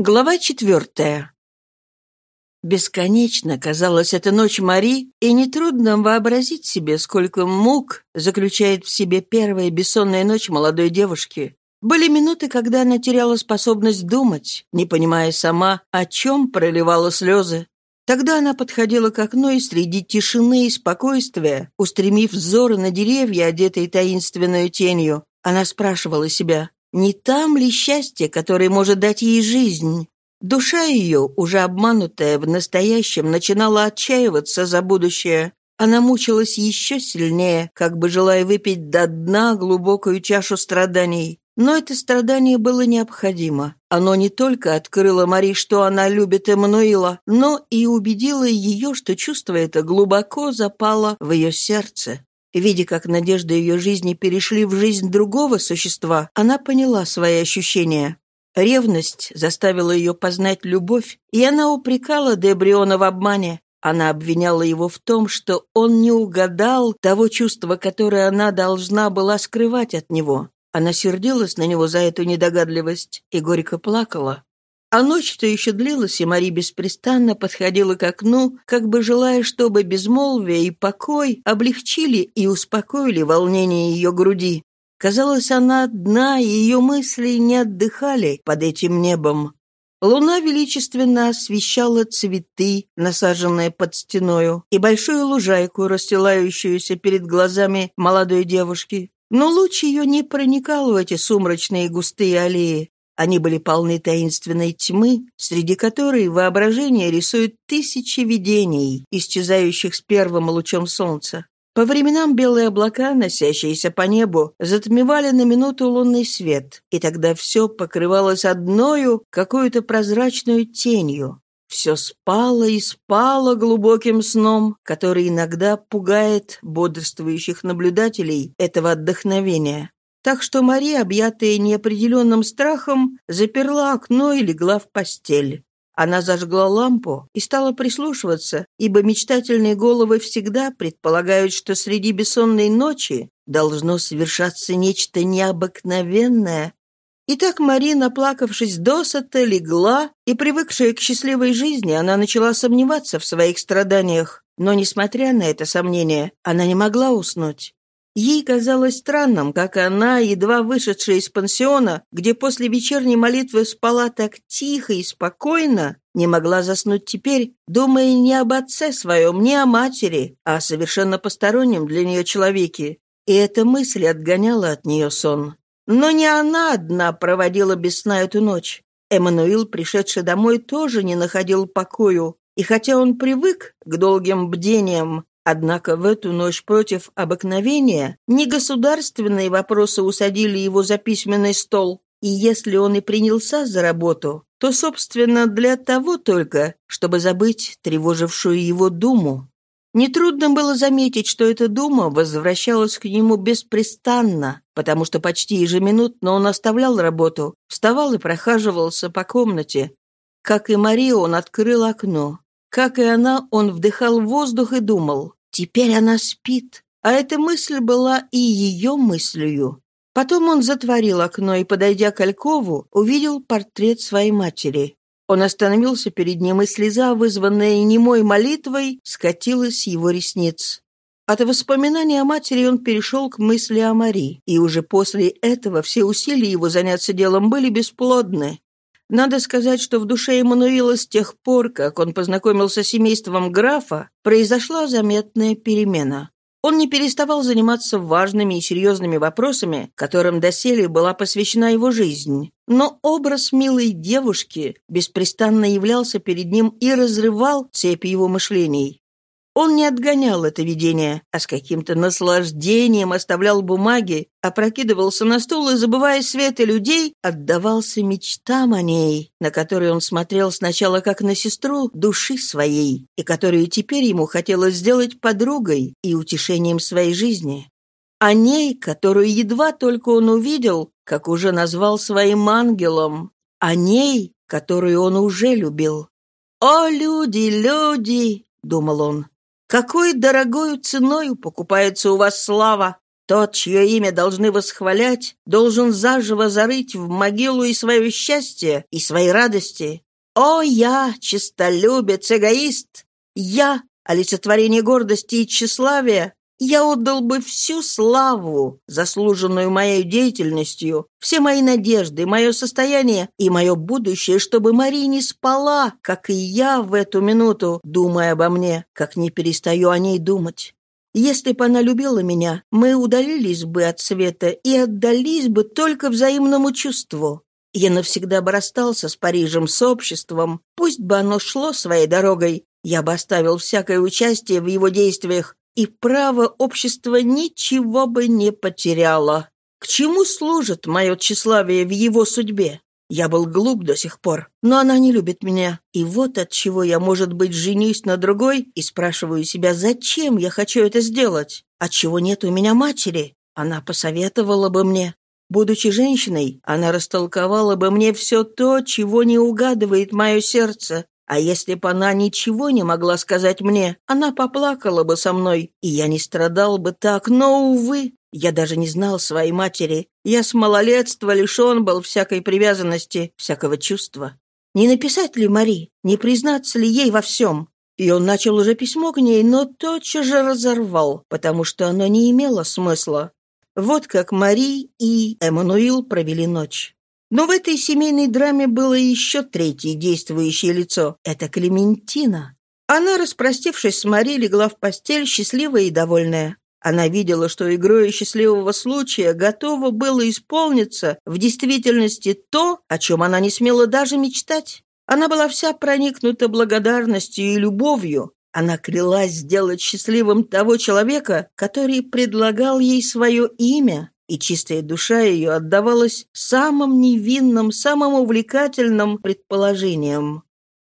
Глава четвертая. Бесконечно казалась эта ночь Мари, и нетрудно вообразить себе, сколько мук заключает в себе первая бессонная ночь молодой девушки. Были минуты, когда она теряла способность думать, не понимая сама, о чем проливала слезы. Тогда она подходила к окну и среди тишины и спокойствия, устремив взоры на деревья, одетые таинственной тенью, она спрашивала себя, не там ли счастье, которое может дать ей жизнь? Душа ее, уже обманутая в настоящем, начинала отчаиваться за будущее. Она мучилась еще сильнее, как бы желая выпить до дна глубокую чашу страданий. Но это страдание было необходимо. Оно не только открыло Мари, что она любит Эммануила, но и убедило ее, что чувство это глубоко запало в ее сердце. Видя, как надежды ее жизни перешли в жизнь другого существа, она поняла свои ощущения. Ревность заставила ее познать любовь, и она упрекала Дебриона в обмане. Она обвиняла его в том, что он не угадал того чувства, которое она должна была скрывать от него. Она сердилась на него за эту недогадливость и горько плакала. А ночь все еще длилась, и Мари беспрестанно подходила к окну, как бы желая, чтобы безмолвие и покой облегчили и успокоили волнение ее груди. Казалось, она одна, и ее мысли не отдыхали под этим небом. Луна величественно освещала цветы, насаженные под стеною, и большую лужайку, расстилающуюся перед глазами молодой девушки. Но луч ее не проникал в эти сумрачные густые аллеи. Они были полны таинственной тьмы, среди которой воображение рисует тысячи видений, исчезающих с первым лучом солнца. По временам белые облака, носящиеся по небу, затмевали на минуту лунный свет, и тогда все покрывалось одною какой-то прозрачной тенью. Все спало и спало глубоким сном, который иногда пугает бодрствующих наблюдателей этого отдохновения. Так что Мария, объятая неопределенным страхом, заперла окно и легла в постель. Она зажгла лампу и стала прислушиваться, ибо мечтательные головы всегда предполагают, что среди бессонной ночи должно совершаться нечто необыкновенное. Итак, Мария, наплакавшись досыта, легла, и, привыкшая к счастливой жизни, она начала сомневаться в своих страданиях. Но, несмотря на это сомнение, она не могла уснуть. Ей казалось странным, как она, едва вышедшая из пансиона, где после вечерней молитвы спала так тихо и спокойно, не могла заснуть теперь, думая не об отце своем, не о матери, а о совершенно постороннем для нее человеке. И эта мысль отгоняла от нее сон. Но не она одна проводила без сна эту ночь. Эммануил, пришедший домой, тоже не находил покою, и хотя он привык к долгим бдениям, Однако в эту ночь против обыкновения не государственные вопросы усадили его за письменный стол, и если он и принялся за работу, то, собственно, для того только, чтобы забыть тревожившую его думу. Нетрудно было заметить, что эта дума возвращалась к нему беспрестанно, потому что почти ежеминутно он оставлял работу, вставал и прохаживался по комнате. Как и Мария, он открыл окно. Как и она, он вдыхал воздух и думал. Теперь она спит, а эта мысль была и ее мыслью. Потом он затворил окно и, подойдя к Алькову, увидел портрет своей матери. Он остановился перед ним, и слеза, вызванная немой молитвой, скатилась с его ресниц. От воспоминания о матери он перешел к мысли о Мари, и уже после этого все усилия его заняться делом были бесплодны. Надо сказать, что в душе Эммануила с тех пор, как он познакомился с семейством графа, произошла заметная перемена. Он не переставал заниматься важными и серьезными вопросами, которым доселе была посвящена его жизнь. Но образ милой девушки беспрестанно являлся перед ним и разрывал цепи его мышлений. Он не отгонял это видение, а с каким-то наслаждением оставлял бумаги, опрокидывался на стул и, забывая свет и людей, отдавался мечтам о ней, на которые он смотрел сначала как на сестру души своей, и которую теперь ему хотелось сделать подругой и утешением своей жизни. О ней, которую едва только он увидел, как уже назвал своим ангелом. О ней, которую он уже любил. «О, люди, люди!» — думал он. Какой дорогою ценою покупается у вас слава! Тот, чье имя должны восхвалять, должен заживо зарыть в могилу и свое счастье, и свои радости. О, я, честолюбец, эгоист! Я, олицетворение гордости и тщеславия, я отдал бы всю славу, заслуженную моей деятельностью, все мои надежды, мое состояние и мое будущее, чтобы Мария не спала, как и я в эту минуту, думая обо мне, как не перестаю о ней думать. Если бы она любила меня, мы удалились бы от света и отдались бы только взаимному чувству. Я навсегда бы расстался с Парижем, с обществом, пусть бы оно шло своей дорогой, я бы оставил всякое участие в его действиях, и право общества ничего бы не потеряло. К чему служит мое тщеславие в его судьбе? Я был глуп до сих пор, но она не любит меня. И вот от чего я, может быть, женюсь на другой и спрашиваю себя, зачем я хочу это сделать? Отчего нет у меня матери? Она посоветовала бы мне. Будучи женщиной, она растолковала бы мне все то, чего не угадывает мое сердце, а если бы она ничего не могла сказать мне, она поплакала бы со мной, и я не страдал бы так, но, увы, я даже не знал своей матери. Я с малолетства лишен был всякой привязанности, всякого чувства. Не написать ли Мари, не признаться ли ей во всем? И он начал уже письмо к ней, но тотчас же разорвал, потому что оно не имело смысла. Вот как Мари и Эммануил провели ночь. Но в этой семейной драме было еще третье действующее лицо. Это Клементина. Она, распростившись с Мари, легла в постель, счастливая и довольная. Она видела, что игрой счастливого случая готово было исполниться в действительности то, о чем она не смела даже мечтать. Она была вся проникнута благодарностью и любовью. Она крылась сделать счастливым того человека, который предлагал ей свое имя, и чистая душа ее отдавалась самым невинным, самым увлекательным предположениям.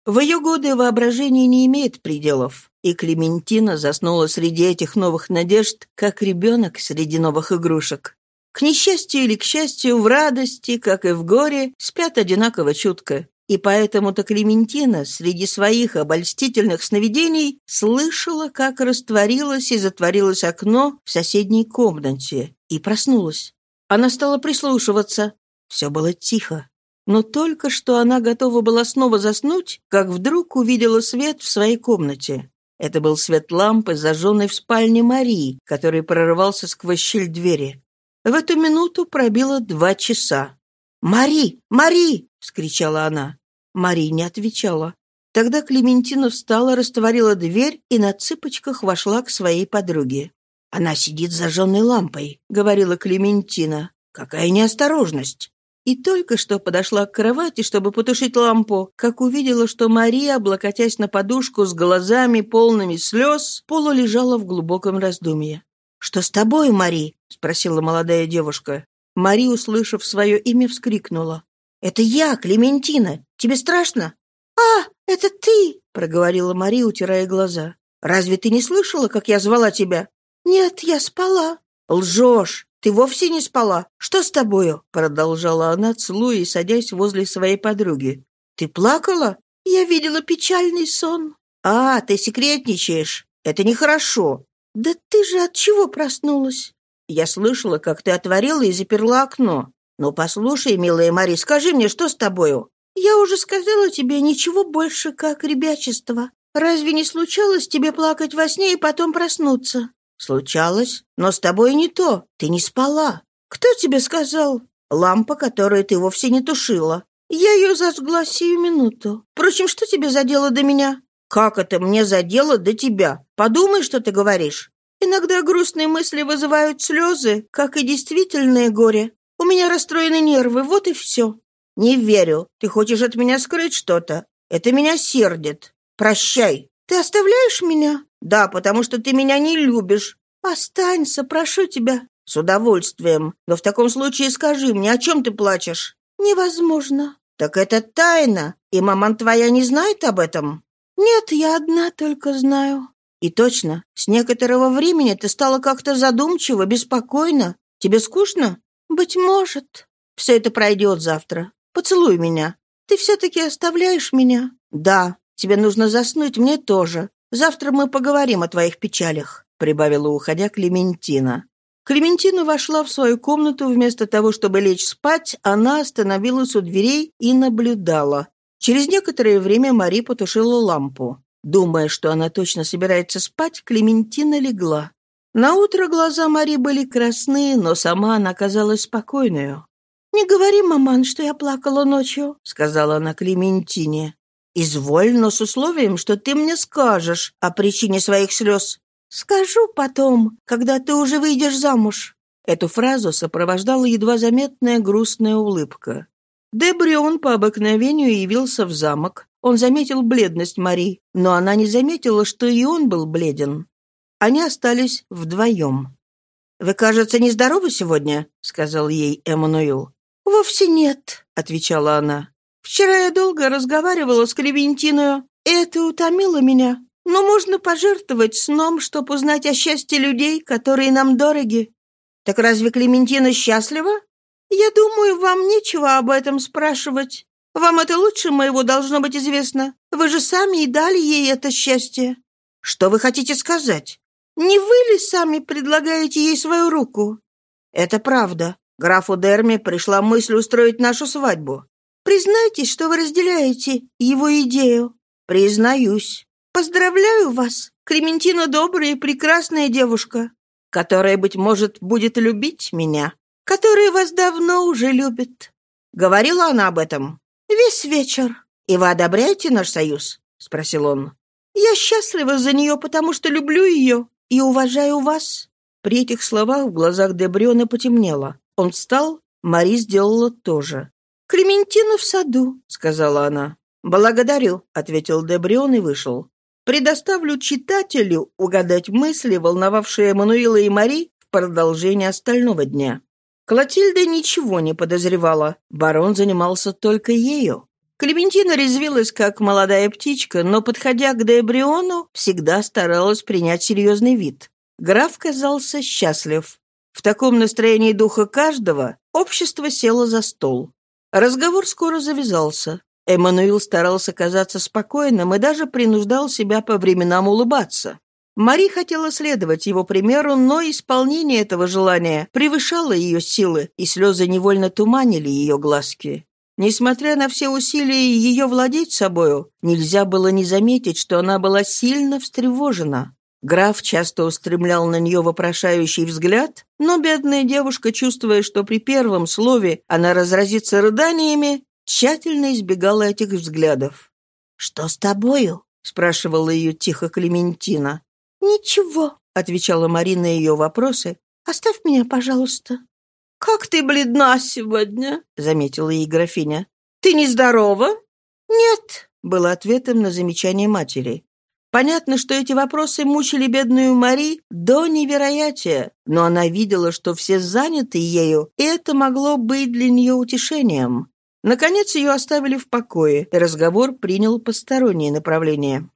В ее годы воображение не имеет пределов, и Клементина заснула среди этих новых надежд, как ребенок среди новых игрушек. К несчастью или к счастью, в радости, как и в горе, спят одинаково чутко. И поэтому-то Клементина среди своих обольстительных сновидений слышала, как растворилось и затворилось окно в соседней комнате, и проснулась. Она стала прислушиваться. Все было тихо. Но только что она готова была снова заснуть, как вдруг увидела свет в своей комнате. Это был свет лампы, зажженной в спальне Марии, который прорывался сквозь щель двери. В эту минуту пробило два часа. «Мари! Мари!» — вскричала она. Мари не отвечала. Тогда Клементина встала, растворила дверь и на цыпочках вошла к своей подруге. «Она сидит с зажженной лампой», — говорила Клементина. «Какая неосторожность!» И только что подошла к кровати, чтобы потушить лампу, как увидела, что Мария, облокотясь на подушку с глазами полными слез, полулежала в глубоком раздумье. «Что с тобой, Мари?» — спросила молодая девушка. Мари, услышав свое имя, вскрикнула. «Это я, Клементина. Тебе страшно?» «А, это ты!» — проговорила Мари, утирая глаза. «Разве ты не слышала, как я звала тебя?» «Нет, я спала». «Лжешь! Ты вовсе не спала. Что с тобою?» — продолжала она, целуя и садясь возле своей подруги. «Ты плакала? Я видела печальный сон». «А, ты секретничаешь. Это нехорошо». «Да ты же от чего проснулась?» Я слышала, как ты отворила и заперла окно. Ну, послушай, милая Мари, скажи мне, что с тобою? Я уже сказала тебе ничего больше, как ребячество. Разве не случалось тебе плакать во сне и потом проснуться? Случалось, но с тобой не то. Ты не спала. Кто тебе сказал? Лампа, которую ты вовсе не тушила. Я ее зажгла сию минуту. Впрочем, что тебе задело до меня? Как это мне задело до тебя? Подумай, что ты говоришь. Иногда грустные мысли вызывают слезы, как и действительное горе. У меня расстроены нервы, вот и все. Не верю. Ты хочешь от меня скрыть что-то. Это меня сердит. Прощай. Ты оставляешь меня? Да, потому что ты меня не любишь. Останься, прошу тебя. С удовольствием. Но в таком случае скажи мне, о чем ты плачешь? Невозможно. Так это тайна, и маман твоя не знает об этом? Нет, я одна только знаю. И точно, с некоторого времени ты стала как-то задумчиво, беспокойно. Тебе скучно? Быть может. Все это пройдет завтра. Поцелуй меня. Ты все-таки оставляешь меня? Да. Тебе нужно заснуть, мне тоже. Завтра мы поговорим о твоих печалях», — прибавила, уходя Клементина. Клементина вошла в свою комнату. Вместо того, чтобы лечь спать, она остановилась у дверей и наблюдала. Через некоторое время Мари потушила лампу. Думая, что она точно собирается спать, Клементина легла. На утро глаза Мари были красные, но сама она казалась спокойную. «Не говори, маман, что я плакала ночью», — сказала она Клементине. «Изволь, но с условием, что ты мне скажешь о причине своих слез». «Скажу потом, когда ты уже выйдешь замуж». Эту фразу сопровождала едва заметная грустная улыбка. Дебрион по обыкновению явился в замок. Он заметил бледность Мари, но она не заметила, что и он был бледен. Они остались вдвоем. «Вы, кажется, нездоровы сегодня?» — сказал ей Эммануил. «Вовсе нет», — отвечала она. «Вчера я долго разговаривала с Клементиною, и это утомило меня. Но можно пожертвовать сном, чтобы узнать о счастье людей, которые нам дороги». «Так разве Клементина счастлива?» «Я думаю, вам нечего об этом спрашивать. Вам это лучше моего должно быть известно. Вы же сами и дали ей это счастье». «Что вы хотите сказать?» «Не вы ли сами предлагаете ей свою руку?» «Это правда. Графу Дерме пришла мысль устроить нашу свадьбу. Признайтесь, что вы разделяете его идею». «Признаюсь. Поздравляю вас. Клементина добрая и прекрасная девушка, которая, быть может, будет любить меня, которая вас давно уже любит». Говорила она об этом? «Весь вечер». «И вы одобряете наш союз?» — спросил он. «Я счастлива за нее, потому что люблю ее и уважаю вас». При этих словах в глазах Дебриона потемнело. Он встал, Мари сделала то же. «Клементина в саду», — сказала она. «Благодарю», — ответил Дебрион и вышел. «Предоставлю читателю угадать мысли, волновавшие Эммануила и Мари в продолжение остального дня». Клотильда ничего не подозревала. Барон занимался только ею. Клементина резвилась, как молодая птичка, но, подходя к Дебриону, всегда старалась принять серьезный вид. Граф казался счастлив. В таком настроении духа каждого общество село за стол. Разговор скоро завязался. Эммануил старался казаться спокойным и даже принуждал себя по временам улыбаться. Мари хотела следовать его примеру, но исполнение этого желания превышало ее силы, и слезы невольно туманили ее глазки. Несмотря на все усилия ее владеть собою, нельзя было не заметить, что она была сильно встревожена. Граф часто устремлял на нее вопрошающий взгляд, но бедная девушка, чувствуя, что при первом слове она разразится рыданиями, тщательно избегала этих взглядов. «Что с тобою?» — спрашивала ее тихо Клементина. «Ничего», — отвечала Марина на ее вопросы. «Оставь меня, пожалуйста». «Как ты бледна сегодня», — заметила ей графиня. «Ты нездорова?» «Нет», — было ответом на замечание матери. Понятно, что эти вопросы мучили бедную Мари до невероятия, но она видела, что все заняты ею, и это могло быть для нее утешением. Наконец ее оставили в покое, и разговор принял постороннее направление.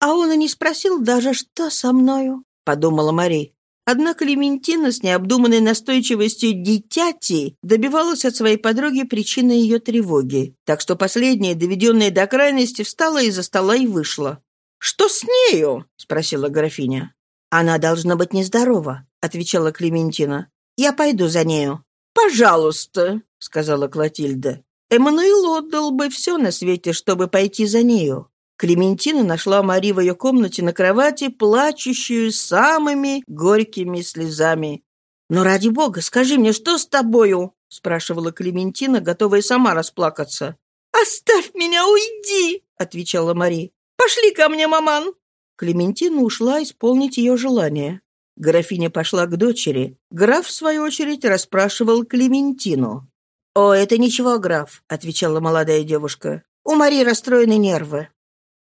«А он и не спросил даже, что со мною», — подумала Мари. Однако Лементина с необдуманной настойчивостью дитяти добивалась от своей подруги причины ее тревоги, так что последняя, доведенная до крайности, встала из-за стола и вышла. «Что с нею?» — спросила графиня. «Она должна быть нездорова», — отвечала Клементина. «Я пойду за нею». «Пожалуйста», — сказала Клотильда. Эммануил отдал бы все на свете, чтобы пойти за нею. Клементина нашла Мари в ее комнате на кровати, плачущую самыми горькими слезами. «Но ради бога, скажи мне, что с тобою?» — спрашивала Клементина, готовая сама расплакаться. «Оставь меня, уйди!» — отвечала Мари. Пошли ко мне, маман!» Клементина ушла исполнить ее желание. Графиня пошла к дочери. Граф, в свою очередь, расспрашивал Клементину. «О, это ничего, граф», — отвечала молодая девушка. «У Мари расстроены нервы».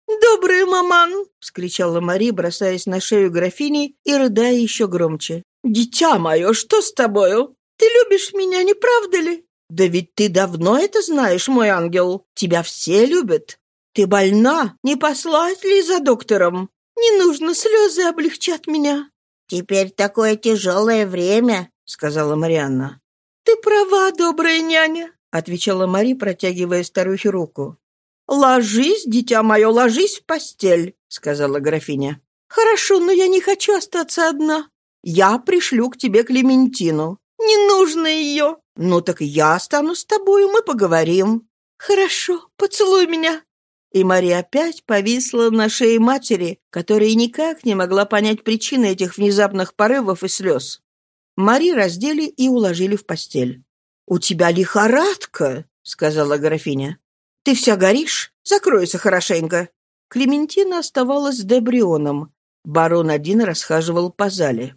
«Добрая маман!» — вскричала Мари, бросаясь на шею графини и рыдая еще громче. «Дитя мое, что с тобою? Ты любишь меня, не правда ли?» «Да ведь ты давно это знаешь, мой ангел. Тебя все любят. «Ты больна? Не послать ли за доктором? Не нужно, слезы облегчат меня». «Теперь такое тяжелое время», — сказала Марианна. «Ты права, добрая няня», — отвечала Мари, протягивая старухе руку. «Ложись, дитя мое, ложись в постель», — сказала графиня. «Хорошо, но я не хочу остаться одна». Я пришлю к тебе Клементину». «Не нужно ее!» «Ну так я останусь с тобой, мы поговорим». «Хорошо, поцелуй меня». И Мария опять повисла на шее матери, которая никак не могла понять причины этих внезапных порывов и слез. Мари раздели и уложили в постель. «У тебя лихорадка», — сказала графиня. «Ты вся горишь? Закройся хорошенько». Клементина оставалась с Дебрионом. Барон один расхаживал по зале.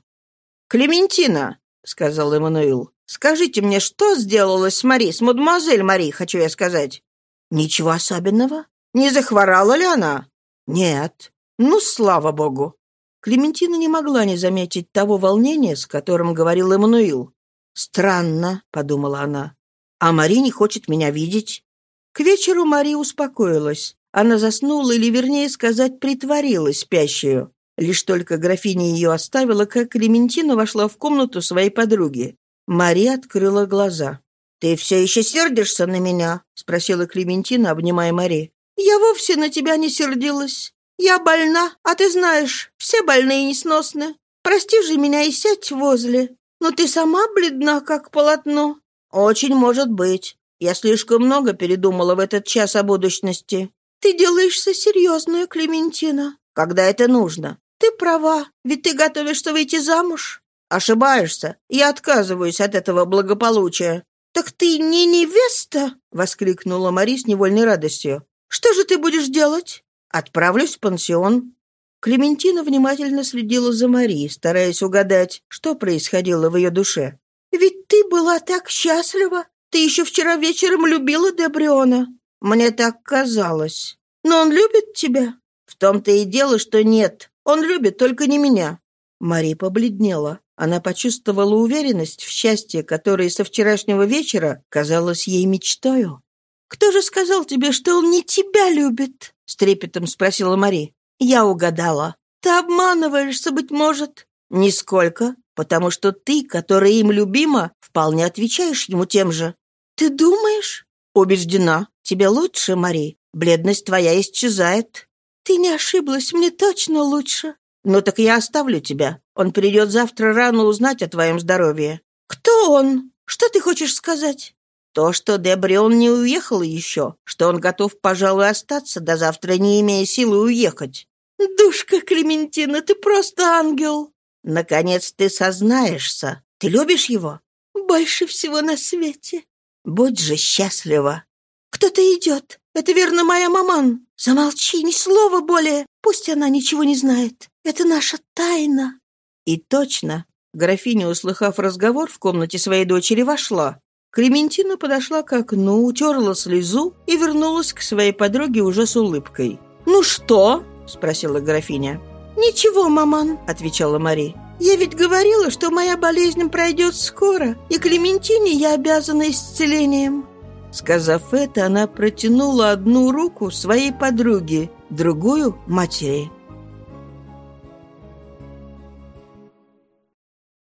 «Клементина», — сказал Эммануил, — «скажите мне, что сделалось с Мари, с мадемуазель Мари, хочу я сказать?» «Ничего особенного. Не захворала ли она?» «Нет. Ну, слава богу». Клементина не могла не заметить того волнения, с которым говорил Эммануил. «Странно», — подумала она. «А Мари не хочет меня видеть». К вечеру Мари успокоилась. Она заснула, или, вернее сказать, притворилась спящую. Лишь только графиня ее оставила, как Клементина вошла в комнату своей подруги. Мари открыла глаза. «Ты все еще сердишься на меня?» — спросила Клементина, обнимая Мари. «Я вовсе на тебя не сердилась. Я больна, а ты знаешь, все больные несносны. Прости же меня и сядь возле. Но ты сама бледна, как полотно». «Очень может быть. Я слишком много передумала в этот час о будущности». «Ты делаешься серьезную, Клементина. Когда это нужно?» «Ты права, ведь ты готовишься выйти замуж». «Ошибаешься. Я отказываюсь от этого благополучия». «Так ты не невеста?» — воскликнула Мари с невольной радостью. «Что же ты будешь делать?» «Отправлюсь в пансион». Клементина внимательно следила за Марией, стараясь угадать, что происходило в ее душе. «Ведь ты была так счастлива. Ты еще вчера вечером любила Дебриона». «Мне так казалось». «Но он любит тебя?» «В том-то и дело, что нет. Он любит только не меня». Мари побледнела. Она почувствовала уверенность в счастье, которое со вчерашнего вечера казалось ей мечтою. «Кто же сказал тебе, что он не тебя любит?» — с трепетом спросила Мари. «Я угадала. Ты обманываешься, быть может». «Нисколько, потому что ты, которая им любима, вполне отвечаешь ему тем же». «Ты думаешь?» «Убеждена. Тебе лучше, Мари. Бледность твоя исчезает». «Ты не ошиблась, мне точно лучше». «Ну так я оставлю тебя. Он придет завтра рано узнать о твоем здоровье». «Кто он? Что ты хочешь сказать?» То, что Дебрион не уехал еще, что он готов, пожалуй, остаться до завтра, не имея силы уехать. «Душка Клементина, ты просто ангел!» «Наконец ты сознаешься. Ты любишь его?» «Больше всего на свете». «Будь же счастлива». «Кто-то идет. Это верно моя маман. Замолчи, ни слова более. Пусть она ничего не знает. Это наша тайна». И точно. Графиня, услыхав разговор в комнате своей дочери, вошла. Клементина подошла к окну, утерла слезу и вернулась к своей подруге уже с улыбкой. «Ну что?» — спросила графиня. «Ничего, маман», — отвечала Мари. «Я ведь говорила, что моя болезнь пройдет скоро, и Клементине я обязана исцелением». Сказав это, она протянула одну руку своей подруге, другую — матери.